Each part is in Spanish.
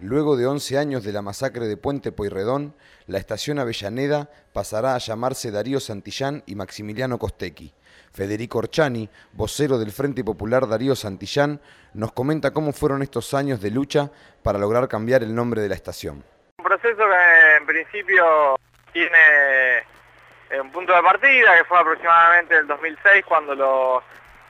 Luego de 11 años de la masacre de Puente Pueyrredón, la estación Avellaneda pasará a llamarse Darío Santillán y Maximiliano Costequi. Federico Orchani, vocero del Frente Popular Darío Santillán, nos comenta cómo fueron estos años de lucha para lograr cambiar el nombre de la estación. Un proceso que en principio tiene eh, un punto de partida, que fue aproximadamente el 2006, cuando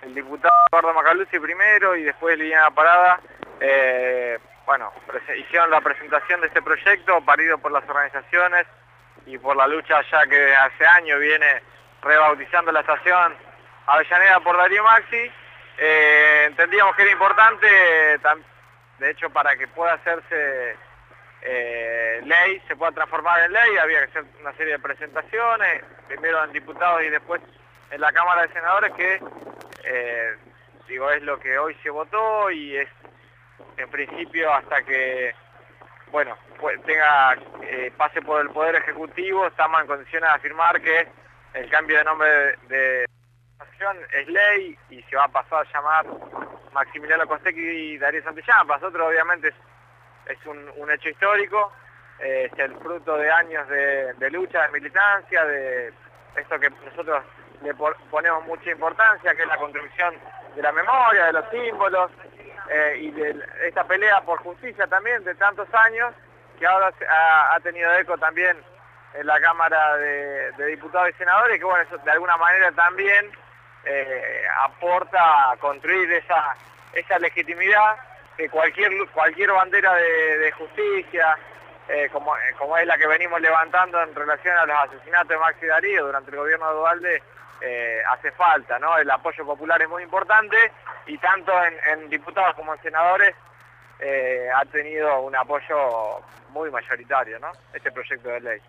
el diputado Eduardo Macaluzzi primero y después Liliana Parada eh, bueno, hicieron la presentación de este proyecto parido por las organizaciones y por la lucha ya que hace años viene rebautizando la estación Avellaneda por Darío Maxi. Eh, entendíamos que era importante, de hecho para que pueda hacerse eh, ley, se pueda transformar en ley, había que hacer una serie de presentaciones, primero en diputados y después en la Cámara de Senadores, que eh, digo es lo que hoy se votó y es en principio hasta que bueno tenga eh, pase por el poder ejecutivo estamos en condiciones de afirmar que el cambio de nombre de, es ley y se va a pasar a llamar Maximiliano Costequi y Darío Santillán. Para nosotros obviamente es, un, hecho histórico, eh, es el fruto de años de, lucha, de militancia, de esto que nosotros le ponemos mucha importancia, que es la construcción de la memoria, de los símbolos, eh, y de esta pelea por justicia también de tantos años, que ahora ha, tenido eco también en la Cámara de, Diputados y Senadores, que bueno, eso de alguna manera también eh, aporta a construir esa, esa legitimidad que cualquier, cualquier bandera de, justicia, eh, como, como es la que venimos levantando en relación a los asesinatos de Maxi Darío durante el gobierno de Duvalde, eh, hace falta, ¿no? El apoyo popular es muy importante y tanto en, diputados como en senadores eh, ha tenido un apoyo muy mayoritario, ¿no? Este proyecto de ley.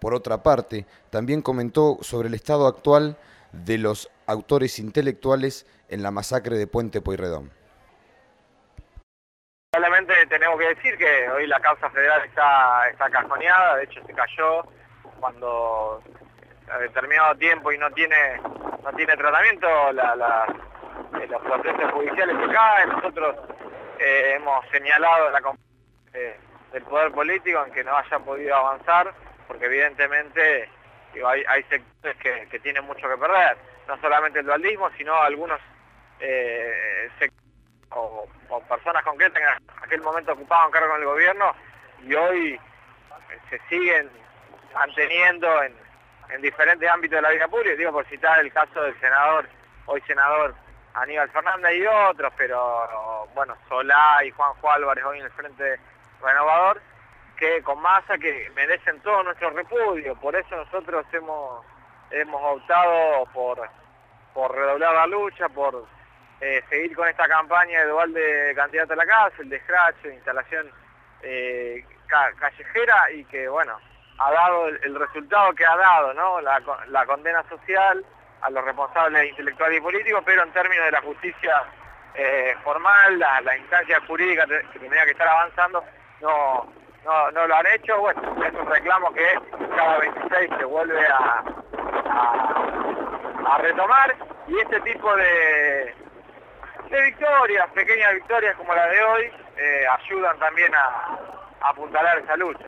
Por otra parte, también comentó sobre el estado actual de los autores intelectuales en la masacre de Puente Pueyrredón. Solamente tenemos que decir que hoy la causa federal está, está cajoneada, de hecho se cayó cuando a determinado tiempo y no tiene no tiene tratamiento, eh, los procesos judiciales se caen, nosotros eh, hemos señalado la eh, del poder político en que no haya podido avanzar, porque evidentemente hay, sectores que, tienen mucho que perder, no solamente el dualismo, sino algunos sectores o, personas concretas que en aquel momento ocupaban cargo en el gobierno y hoy se siguen manteniendo en, en diferentes ámbitos de la vida pública, digo por citar el caso del senador, hoy senador Aníbal Fernández y otros, pero bueno, Solá y Juanjo Álvarez hoy en el Frente Renovador, que con masa que merecen todo nuestro repudio, por eso nosotros hemos, hemos optado por, por redoblar la lucha, por eh, seguir con esta campaña de dual de candidato a la casa, el de scratch, de instalación eh, callejera y que bueno, ha dado el, resultado que ha dado. La, condena social a los responsables intelectuales y políticos, pero en términos de la justicia eh, formal, la, instancia jurídica que tendría que estar avanzando, no, no, lo han hecho. Bueno, es un reclamo que cada 26 se vuelve a, retomar y este tipo de, de victorias, pequeñas victorias como la de hoy, eh, ayudan también a apuntalar esa lucha.